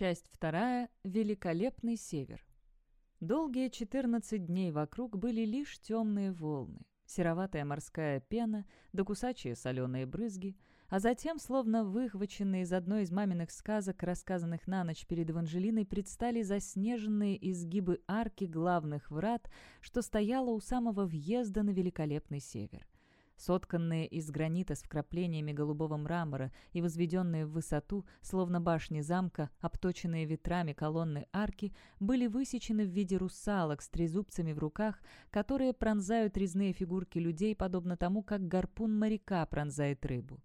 Часть вторая. Великолепный север. Долгие 14 дней вокруг были лишь темные волны, сероватая морская пена, да кусачие соленые брызги, а затем, словно выхваченные из одной из маминых сказок, рассказанных на ночь перед Эванжелиной, предстали заснеженные изгибы арки главных врат, что стояло у самого въезда на великолепный север сотканные из гранита с вкраплениями голубого мрамора и возведенные в высоту, словно башни замка, обточенные ветрами колонны арки, были высечены в виде русалок с трезубцами в руках, которые пронзают резные фигурки людей, подобно тому, как гарпун моряка пронзает рыбу.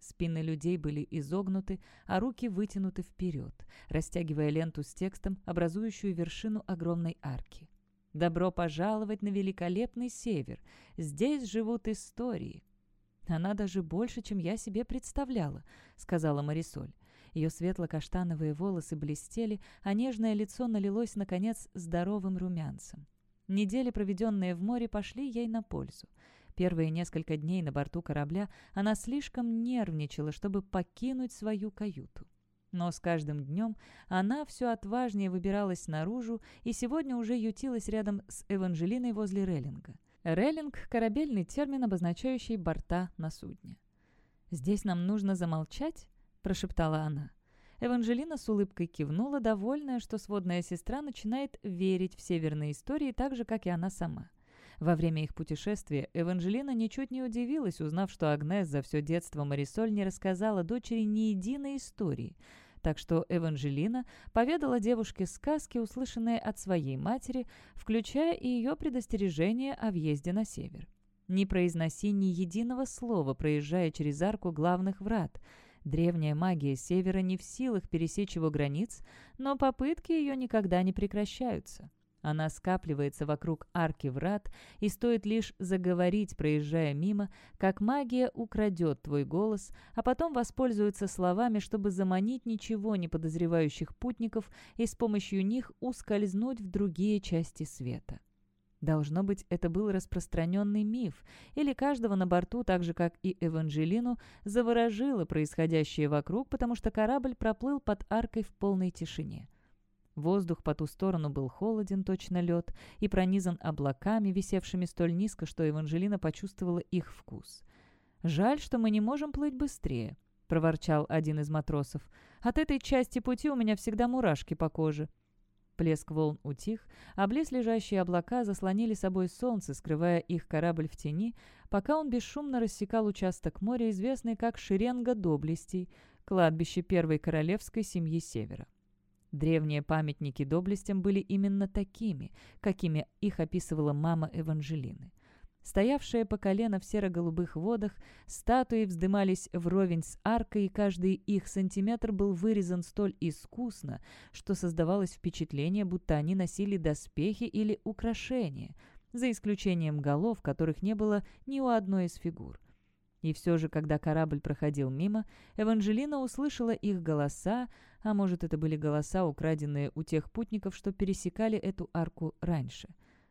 Спины людей были изогнуты, а руки вытянуты вперед, растягивая ленту с текстом, образующую вершину огромной арки. Добро пожаловать на великолепный север. Здесь живут истории». «Она даже больше, чем я себе представляла», — сказала Марисоль. Ее светло-каштановые волосы блестели, а нежное лицо налилось, наконец, здоровым румянцем. Недели, проведенные в море, пошли ей на пользу. Первые несколько дней на борту корабля она слишком нервничала, чтобы покинуть свою каюту. Но с каждым днем она все отважнее выбиралась наружу и сегодня уже ютилась рядом с Эванжелиной возле рейлинга. Рейлинг – корабельный термин, обозначающий борта на судне. «Здесь нам нужно замолчать?» – прошептала она. Эванжелина с улыбкой кивнула, довольная, что сводная сестра начинает верить в северные истории так же, как и она сама. Во время их путешествия Эванжелина ничуть не удивилась, узнав, что Агнес за все детство Марисоль не рассказала дочери ни единой истории – так что Эванжелина поведала девушке сказки, услышанные от своей матери, включая и ее предостережение о въезде на север. Не произноси ни единого слова, проезжая через арку главных врат. Древняя магия севера не в силах пересечь его границ, но попытки ее никогда не прекращаются. Она скапливается вокруг арки врат, и стоит лишь заговорить, проезжая мимо, как магия украдет твой голос, а потом воспользуется словами, чтобы заманить ничего не подозревающих путников и с помощью них ускользнуть в другие части света. Должно быть, это был распространенный миф, или каждого на борту, так же, как и Эванжелину, заворожило происходящее вокруг, потому что корабль проплыл под аркой в полной тишине. Воздух по ту сторону был холоден, точно лед, и пронизан облаками, висевшими столь низко, что Эванжелина почувствовала их вкус. «Жаль, что мы не можем плыть быстрее», — проворчал один из матросов. «От этой части пути у меня всегда мурашки по коже». Плеск волн утих, а близлежащие облака заслонили собой солнце, скрывая их корабль в тени, пока он бесшумно рассекал участок моря, известный как Шеренга Доблестей, кладбище первой королевской семьи Севера. Древние памятники доблестям были именно такими, какими их описывала мама Эванжелины. Стоявшие по колено в серо-голубых водах, статуи вздымались вровень с аркой, и каждый их сантиметр был вырезан столь искусно, что создавалось впечатление, будто они носили доспехи или украшения, за исключением голов, которых не было ни у одной из фигур. И все же, когда корабль проходил мимо, Эванжелина услышала их голоса, а может, это были голоса, украденные у тех путников, что пересекали эту арку раньше.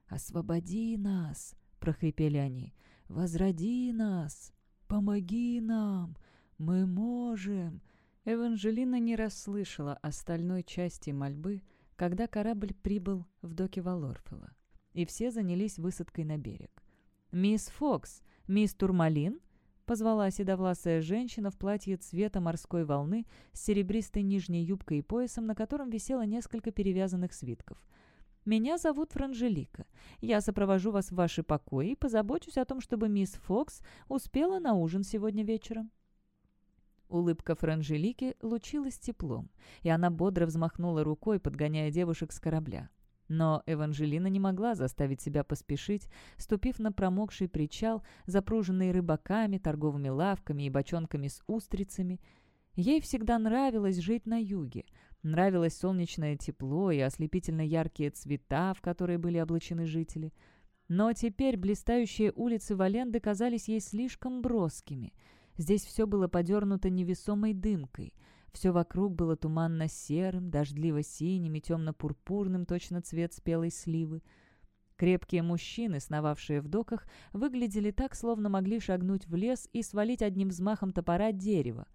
«Освободи нас!» — прохрипели они. «Возроди нас! Помоги нам! Мы можем!» Эванжелина не расслышала остальной части мольбы, когда корабль прибыл в доки Валорфела, и все занялись высадкой на берег. «Мисс Фокс! Мисс Турмалин!» — позвала седовласая женщина в платье цвета морской волны с серебристой нижней юбкой и поясом, на котором висело несколько перевязанных свитков. «Меня зовут Франжелика. Я сопровожу вас в ваши покои и позабочусь о том, чтобы мисс Фокс успела на ужин сегодня вечером». Улыбка Франжелики лучилась теплом, и она бодро взмахнула рукой, подгоняя девушек с корабля. Но Эванжелина не могла заставить себя поспешить, ступив на промокший причал, запруженный рыбаками, торговыми лавками и бочонками с устрицами. Ей всегда нравилось жить на юге. Нравилось солнечное тепло и ослепительно яркие цвета, в которые были облачены жители. Но теперь блистающие улицы Валенды казались ей слишком броскими. Здесь все было подернуто невесомой дымкой — все вокруг было туманно-серым, дождливо-синим и темно-пурпурным, точно цвет спелой сливы. Крепкие мужчины, сновавшие в доках, выглядели так, словно могли шагнуть в лес и свалить одним взмахом топора дерево.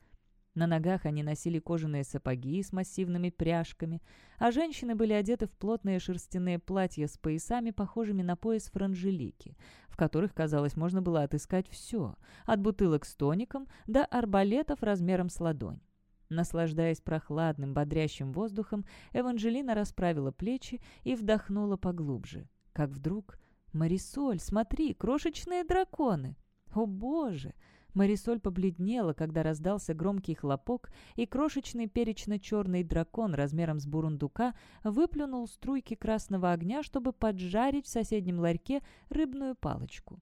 На ногах они носили кожаные сапоги с массивными пряжками, а женщины были одеты в плотные шерстяные платья с поясами, похожими на пояс франжелики, в которых, казалось, можно было отыскать все, от бутылок с тоником до арбалетов размером с ладонь. Наслаждаясь прохладным, бодрящим воздухом, Эванжелина расправила плечи и вдохнула поглубже. Как вдруг... «Марисоль, смотри, крошечные драконы!» «О, Боже!» Марисоль побледнела, когда раздался громкий хлопок, и крошечный перечно-черный дракон размером с бурундука выплюнул струйки красного огня, чтобы поджарить в соседнем ларьке рыбную палочку.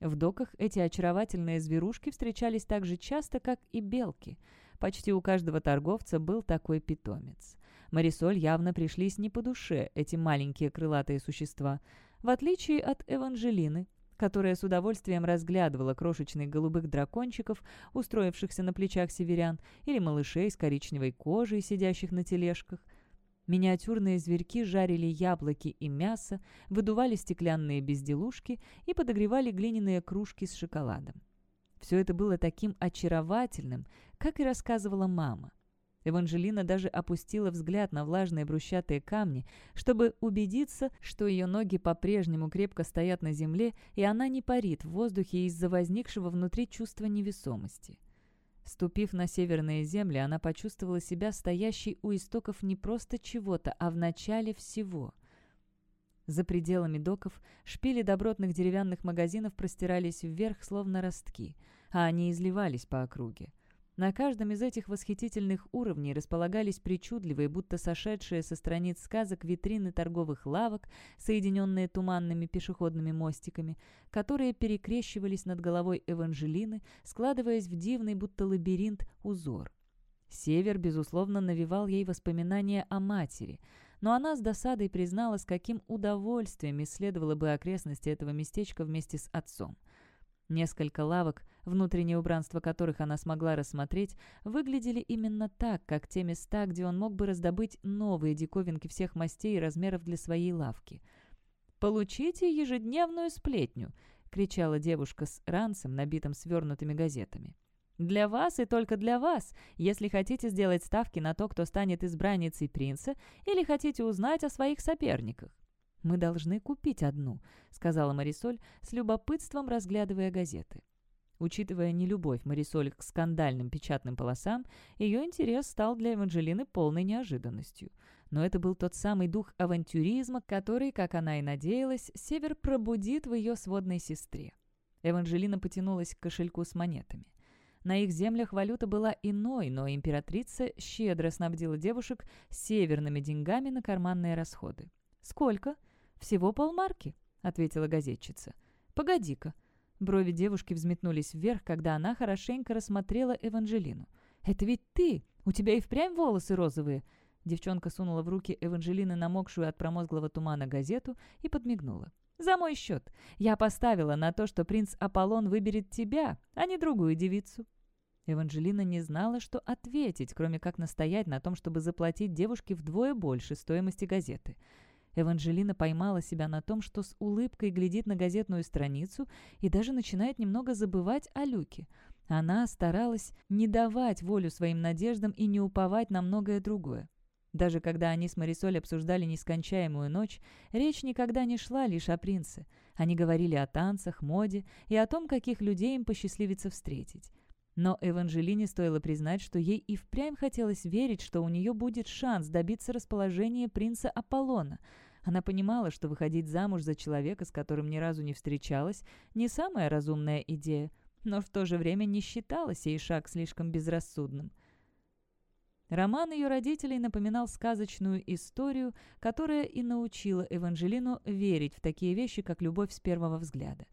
В доках эти очаровательные зверушки встречались так же часто, как и белки. Почти у каждого торговца был такой питомец. Марисоль явно пришлись не по душе эти маленькие крылатые существа. В отличие от Эванжелины, которая с удовольствием разглядывала крошечных голубых дракончиков, устроившихся на плечах северян, или малышей с коричневой кожей, сидящих на тележках. Миниатюрные зверьки жарили яблоки и мясо, выдували стеклянные безделушки и подогревали глиняные кружки с шоколадом. Все это было таким очаровательным, как и рассказывала мама. Эванжелина даже опустила взгляд на влажные брусчатые камни, чтобы убедиться, что ее ноги по-прежнему крепко стоят на земле, и она не парит в воздухе из-за возникшего внутри чувства невесомости. Ступив на северные земли, она почувствовала себя стоящей у истоков не просто чего-то, а в начале всего. За пределами доков шпили добротных деревянных магазинов простирались вверх, словно ростки, а они изливались по округе. На каждом из этих восхитительных уровней располагались причудливые, будто сошедшие со страниц сказок витрины торговых лавок, соединенные туманными пешеходными мостиками, которые перекрещивались над головой Эванжелины, складываясь в дивный, будто лабиринт, узор. Север, безусловно, навевал ей воспоминания о матери, но она с досадой признала, с каким удовольствием исследовала бы окрестности этого местечка вместе с отцом. Несколько лавок, внутреннее убранство которых она смогла рассмотреть, выглядели именно так, как те места, где он мог бы раздобыть новые диковинки всех мастей и размеров для своей лавки. «Получите ежедневную сплетню!» — кричала девушка с ранцем, набитым свернутыми газетами. «Для вас и только для вас, если хотите сделать ставки на то, кто станет избранницей принца, или хотите узнать о своих соперниках. «Мы должны купить одну», — сказала Марисоль, с любопытством разглядывая газеты. Учитывая нелюбовь Марисоль к скандальным печатным полосам, ее интерес стал для Эванжелины полной неожиданностью. Но это был тот самый дух авантюризма, который, как она и надеялась, Север пробудит в ее сводной сестре. Эванжелина потянулась к кошельку с монетами. На их землях валюта была иной, но императрица щедро снабдила девушек северными деньгами на карманные расходы. «Сколько?» «Всего полмарки», — ответила газетчица. «Погоди-ка». Брови девушки взметнулись вверх, когда она хорошенько рассмотрела Эванжелину. «Это ведь ты! У тебя и впрямь волосы розовые!» Девчонка сунула в руки Эванжелины намокшую от промозглого тумана газету и подмигнула. «За мой счет. Я поставила на то, что принц Аполлон выберет тебя, а не другую девицу». Эванжелина не знала, что ответить, кроме как настоять на том, чтобы заплатить девушке вдвое больше стоимости газеты. Эванжелина поймала себя на том, что с улыбкой глядит на газетную страницу и даже начинает немного забывать о Люке. Она старалась не давать волю своим надеждам и не уповать на многое другое. Даже когда они с Марисоль обсуждали нескончаемую ночь, речь никогда не шла лишь о принце. Они говорили о танцах, моде и о том, каких людей им посчастливится встретить. Но Эванжелине стоило признать, что ей и впрямь хотелось верить, что у нее будет шанс добиться расположения принца Аполлона – она понимала, что выходить замуж за человека, с которым ни разу не встречалась, не самая разумная идея, но в то же время не считала сей шаг слишком безрассудным. Роман ее родителей напоминал сказочную историю, которая и научила Эванжелину верить в такие вещи, как любовь с первого взгляда.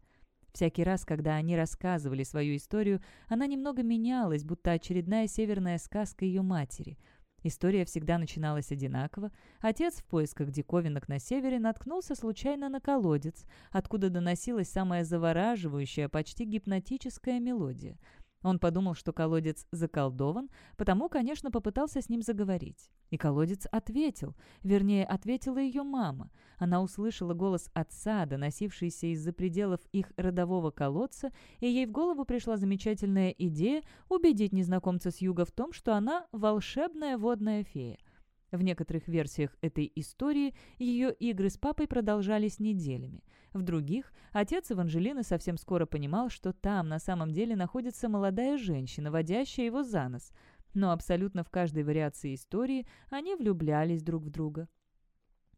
Всякий раз, когда они рассказывали свою историю, она немного менялась, будто очередная северная сказка ее матери – История всегда начиналась одинаково. Отец в поисках диковинок на севере наткнулся случайно на колодец, откуда доносилась самая завораживающая, почти гипнотическая мелодия. Он подумал, что колодец заколдован, потому, конечно, попытался с ним заговорить. И колодец ответил, вернее, ответила ее мама. Она услышала голос отца, доносившийся из-за пределов их родового колодца, и ей в голову пришла замечательная идея убедить незнакомца с юга в том, что она волшебная водная фея. В некоторых версиях этой истории ее игры с папой продолжались неделями. В других отец Эванжелины совсем скоро понимал, что там на самом деле находится молодая женщина, водящая его за нос. Но абсолютно в каждой вариации истории они влюблялись друг в друга.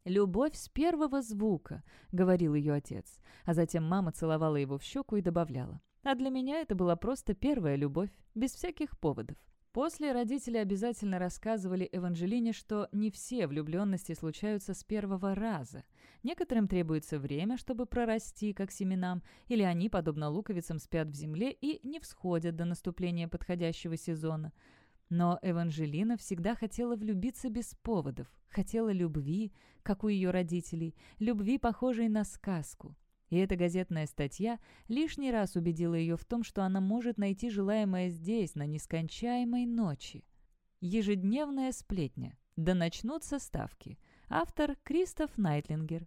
«Любовь с первого звука», — говорил ее отец. А затем мама целовала его в щеку и добавляла. «А для меня это была просто первая любовь, без всяких поводов». После родители обязательно рассказывали Эванжелине, что не все влюбленности случаются с первого раза. Некоторым требуется время, чтобы прорасти, как семенам, или они, подобно луковицам, спят в земле и не всходят до наступления подходящего сезона. Но Эванжелина всегда хотела влюбиться без поводов, хотела любви, как у ее родителей, любви, похожей на сказку. И эта газетная статья лишний раз убедила ее в том, что она может найти желаемое здесь, на нескончаемой ночи. Ежедневная сплетня. Да начнутся ставки. Автор Кристоф Найтлингер.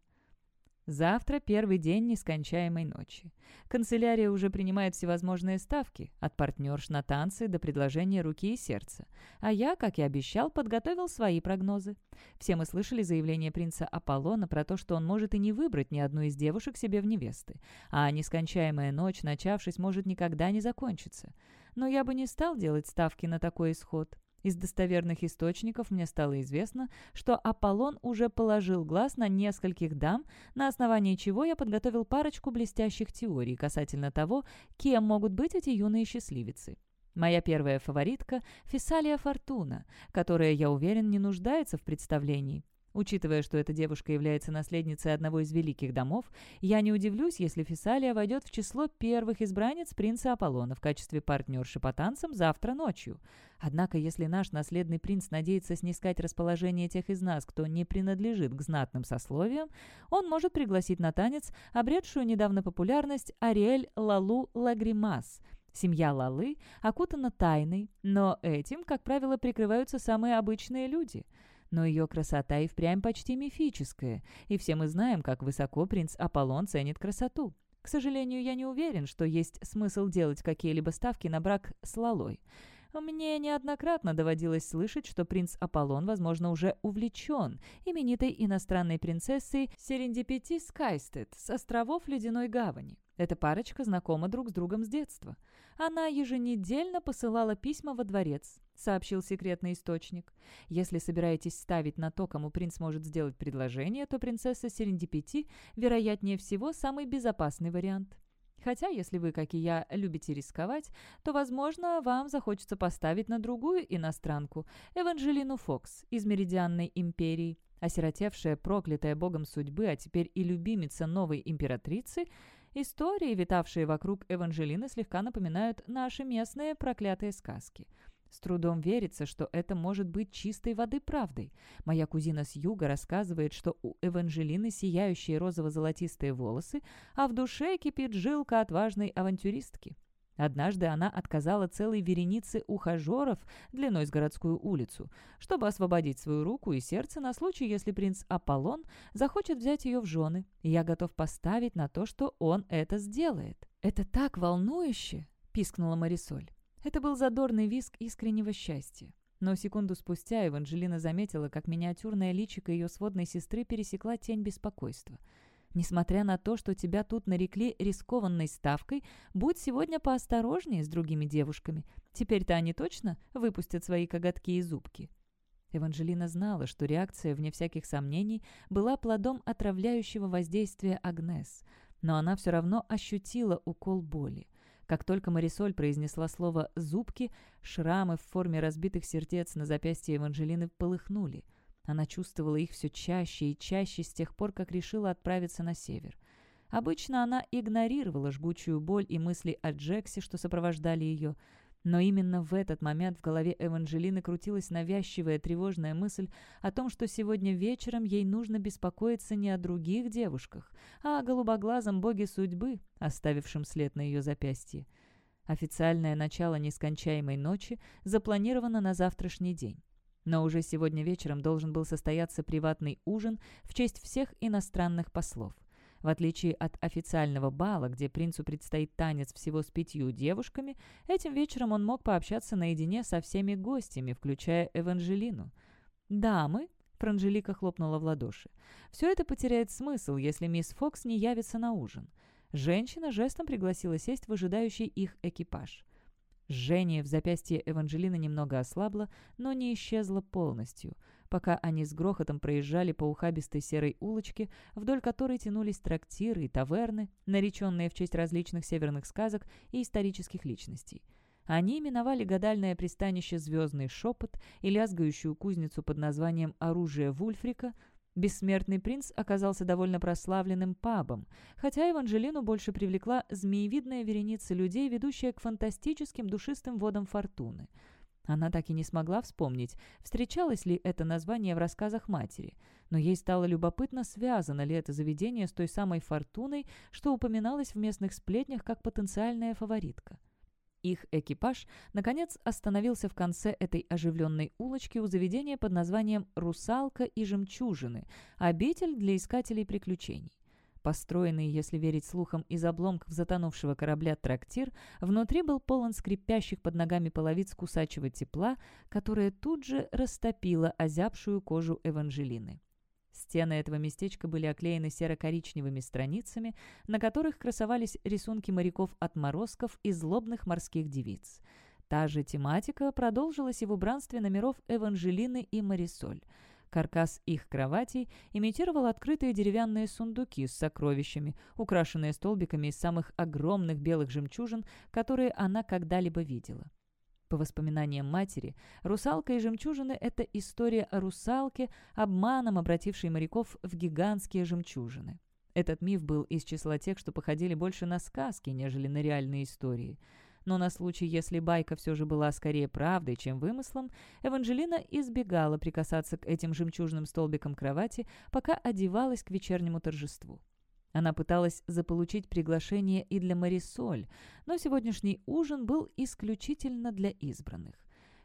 Завтра первый день нескончаемой ночи. Канцелярия уже принимает всевозможные ставки, от партнерш на танцы до предложения руки и сердца. А я, как и обещал, подготовил свои прогнозы. Все мы слышали заявление принца Аполлона про то, что он может и не выбрать ни одну из девушек себе в невесты, а нескончаемая ночь, начавшись, может никогда не закончиться. Но я бы не стал делать ставки на такой исход. Из достоверных источников мне стало известно, что Аполлон уже положил глаз на нескольких дам, на основании чего я подготовил парочку блестящих теорий касательно того, кем могут быть эти юные счастливицы. Моя первая фаворитка – Фессалия Фортуна, которая, я уверен, не нуждается в представлении. Учитывая, что эта девушка является наследницей одного из великих домов, я не удивлюсь, если Фессалия войдет в число первых избранниц принца Аполлона в качестве партнерши по танцам завтра ночью. Однако, если наш наследный принц надеется снискать расположение тех из нас, кто не принадлежит к знатным сословиям, он может пригласить на танец обретшую недавно популярность Ариэль Лалу Лагримас – Семья Лалы окутана тайной, но этим, как правило, прикрываются самые обычные люди – но ее красота и впрямь почти мифическая, и все мы знаем, как высоко принц Аполлон ценит красоту. К сожалению, я не уверен, что есть смысл делать какие-либо ставки на брак с Лалой. Мне неоднократно доводилось слышать, что принц Аполлон, возможно, уже увлечен именитой иностранной принцессой Серендипити Скайстед с островов Ледяной Гавани. Эта парочка знакома друг с другом с детства. Она еженедельно посылала письма во дворец, сообщил секретный источник. Если собираетесь ставить на то, кому принц может сделать предложение, то принцесса Серендипити, вероятнее всего, самый безопасный вариант. Хотя, если вы, как и я, любите рисковать, то, возможно, вам захочется поставить на другую иностранку, Эванжелину Фокс из Меридианной империи, осиротевшая, проклятая богом судьбы, а теперь и любимица новой императрицы – Истории, витавшие вокруг Эванжелины, слегка напоминают наши местные проклятые сказки. С трудом верится, что это может быть чистой воды правдой. Моя кузина с юга рассказывает, что у Эванжелины сияющие розово-золотистые волосы, а в душе кипит жилка отважной авантюристки. Однажды она отказала целой веренице ухажеров длиной с городскую улицу, чтобы освободить свою руку и сердце на случай, если принц Аполлон захочет взять ее в жены. Я готов поставить на то, что он это сделает. «Это так волнующе!» — пискнула Марисоль. Это был задорный виск искреннего счастья. Но секунду спустя Эванжелина заметила, как миниатюрная личико ее сводной сестры пересекла тень беспокойства — Несмотря на то, что тебя тут нарекли рискованной ставкой, будь сегодня поосторожнее с другими девушками. Теперь-то они точно выпустят свои коготки и зубки». Эванжелина знала, что реакция, вне всяких сомнений, была плодом отравляющего воздействия Агнес, но она все равно ощутила укол боли. Как только Марисоль произнесла слово «зубки», шрамы в форме разбитых сердец на запястье Эванжелины полыхнули – она чувствовала их все чаще и чаще с тех пор, как решила отправиться на север. Обычно она игнорировала жгучую боль и мысли о Джексе, что сопровождали ее, но именно в этот момент в голове Эванжелины крутилась навязчивая тревожная мысль о том, что сегодня вечером ей нужно беспокоиться не о других девушках, а о голубоглазом боге судьбы, оставившем след на ее запястье. Официальное начало нескончаемой ночи запланировано на завтрашний день. Но уже сегодня вечером должен был состояться приватный ужин в честь всех иностранных послов. В отличие от официального бала, где принцу предстоит танец всего с пятью девушками, этим вечером он мог пообщаться наедине со всеми гостями, включая Эванжелину. «Дамы», — Франжелика хлопнула в ладоши, — «все это потеряет смысл, если мисс Фокс не явится на ужин». Женщина жестом пригласила сесть в ожидающий их экипаж. Жжение в запястье Эванжелины немного ослабло, но не исчезло полностью, пока они с грохотом проезжали по ухабистой серой улочке, вдоль которой тянулись трактиры и таверны, нареченные в честь различных северных сказок и исторических личностей. Они миновали гадальное пристанище «Звездный шепот» и лязгающую кузницу под названием «Оружие Вульфрика», Бессмертный принц оказался довольно прославленным пабом, хотя Эванжелину больше привлекла змеевидная вереница людей, ведущая к фантастическим душистым водам фортуны. Она так и не смогла вспомнить, встречалось ли это название в рассказах матери, но ей стало любопытно, связано ли это заведение с той самой фортуной, что упоминалось в местных сплетнях как потенциальная фаворитка. Их экипаж, наконец, остановился в конце этой оживленной улочки у заведения под названием «Русалка и жемчужины», обитель для искателей приключений. Построенный, если верить слухам, из обломков затонувшего корабля трактир, внутри был полон скрипящих под ногами половиц кусачего тепла, которое тут же растопило озябшую кожу Эванжелины. Стены этого местечка были оклеены серо-коричневыми страницами, на которых красовались рисунки моряков-отморозков и злобных морских девиц. Та же тематика продолжилась и в убранстве номеров Эванжелины и Марисоль. Каркас их кроватей имитировал открытые деревянные сундуки с сокровищами, украшенные столбиками из самых огромных белых жемчужин, которые она когда-либо видела. По воспоминаниям матери, «Русалка и жемчужины» — это история о русалке, обманом обратившей моряков в гигантские жемчужины. Этот миф был из числа тех, что походили больше на сказки, нежели на реальные истории. Но на случай, если байка все же была скорее правдой, чем вымыслом, Эванжелина избегала прикасаться к этим жемчужным столбикам кровати, пока одевалась к вечернему торжеству. Она пыталась заполучить приглашение и для Марисоль, но сегодняшний ужин был исключительно для избранных.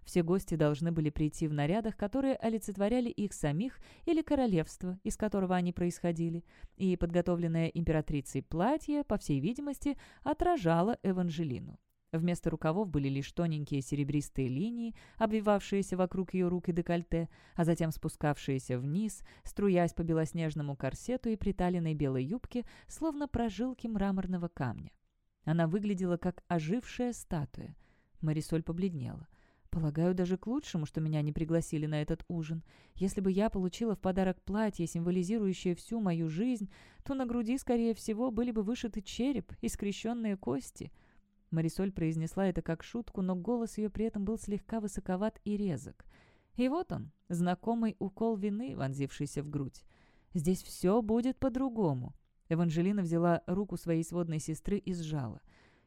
Все гости должны были прийти в нарядах, которые олицетворяли их самих или королевство, из которого они происходили, и подготовленное императрицей платье, по всей видимости, отражало Эванжелину. Вместо рукавов были лишь тоненькие серебристые линии, обвивавшиеся вокруг ее рук и декольте, а затем спускавшиеся вниз, струясь по белоснежному корсету и приталенной белой юбке, словно прожилки мраморного камня. Она выглядела как ожившая статуя. Марисоль побледнела. Полагаю, даже к лучшему, что меня не пригласили на этот ужин. Если бы я получила в подарок платье, символизирующее всю мою жизнь, то на груди, скорее всего, были бы вышиты череп и скрещенные кости — Марисоль произнесла это как шутку, но голос ее при этом был слегка высоковат и резок. И вот он, знакомый укол вины, вонзившийся в грудь. «Здесь все будет по-другому». Эванжелина взяла руку своей сводной сестры и сжала.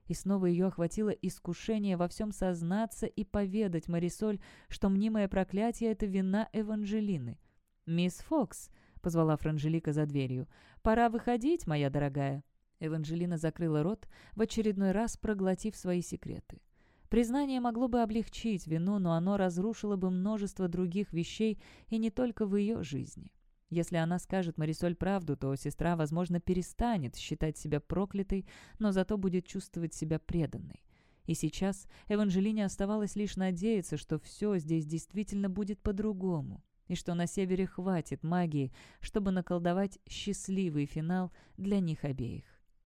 И снова ее охватило искушение во всем сознаться и поведать Марисоль, что мнимое проклятие — это вина Эванжелины. «Мисс Фокс», — позвала Франжелика за дверью, — «пора выходить, моя дорогая». Эванжелина закрыла рот, в очередной раз проглотив свои секреты. Признание могло бы облегчить вину, но оно разрушило бы множество других вещей и не только в ее жизни. Если она скажет Марисоль правду, то сестра, возможно, перестанет считать себя проклятой, но зато будет чувствовать себя преданной. И сейчас Эванжелине оставалось лишь надеяться, что все здесь действительно будет по-другому, и что на севере хватит магии, чтобы наколдовать счастливый финал для них обеих.